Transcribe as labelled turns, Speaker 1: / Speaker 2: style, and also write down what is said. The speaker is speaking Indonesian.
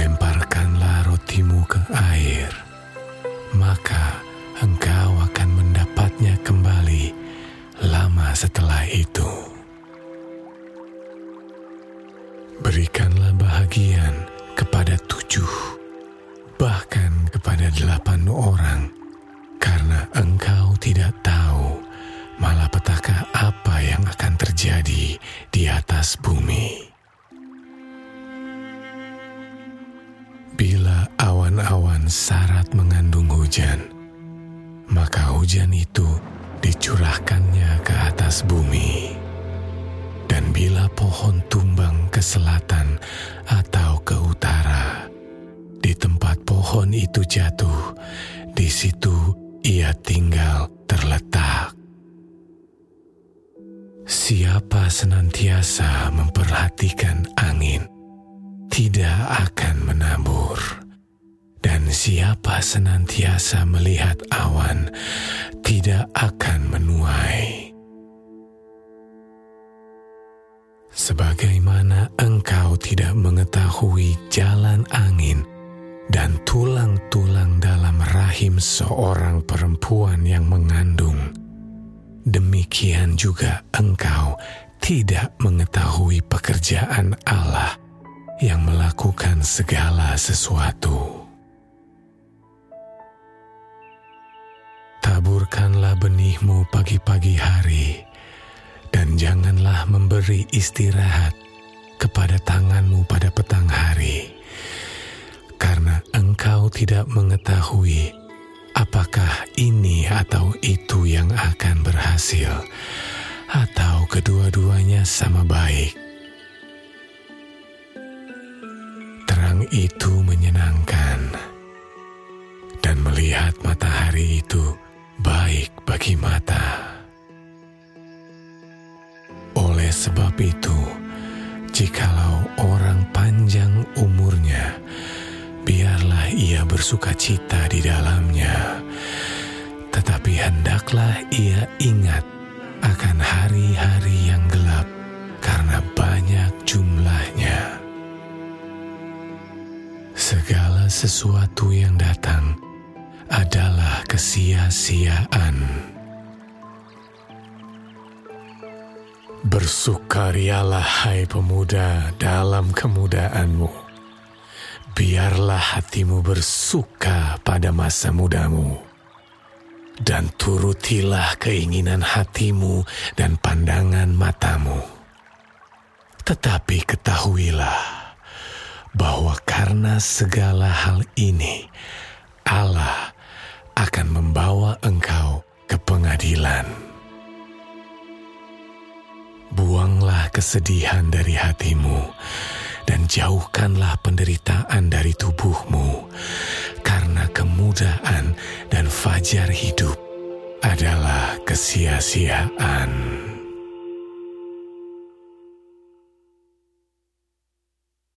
Speaker 1: lemparkanlah rotimu ke air, maka engkau akan mendapatnya kembali lama setelah itu. Berikanlah bahagian kepada tujuh, bahkan kepada delapan orang, karena engkau tidak tahu malapetaka apa yang akan terjadi di atas bumi. Awan-awan syarat mengandung hujan, maka hujan itu dicurahkannya ke atas bumi. Dan bila pohon tumbang ke selatan atau ke utara, di tempat pohon itu jatuh, di situ ia tinggal terletak. Siapa senantiasa memperhatikan angin, tidak akan menabur. Dan siapa senantiasa melihat awan, tidak akan menuai. Sebagaimana engkau tidak mengetahui jalan angin dan tulang-tulang dalam rahim seorang perempuan yang mengandung, demikian juga engkau tidak mengetahui pekerjaan Allah yang melakukan segala sesuatu. Taburkanlah benihmu pagi-pagi hari, dan janganlah memberi istirahat kepada tanganmu pada petang hari, karena engkau tidak mengetahui apakah ini atau itu yang akan berhasil, atau kedua-duanya sama baik. itu menyenangkan, dan melihat matahari itu baik bagi mata. Oleh sebab itu, jikalau orang panjang umurnya, biarlah ia bersuka cita di dalamnya. Tetapi hendaklah ia ingat akan hari-hari yang gelap karena banyak jumlahnya. Segala sesuatu yang datang adalah kesia-siaan. Bersukarialah hai pemuda dalam kemudaanmu. Biarlah hatimu bersuka pada masa mudamu. Dan turutilah keinginan hatimu dan pandangan matamu. Tetapi ketahuilah bahwa karena segala hal ini, pengadilan. Buanglah kesedihan dari hatimu dan jauhkanlah penderitaan dari tubuhmu, karena kemudahan dan fajar hidup adalah kesia-siaan.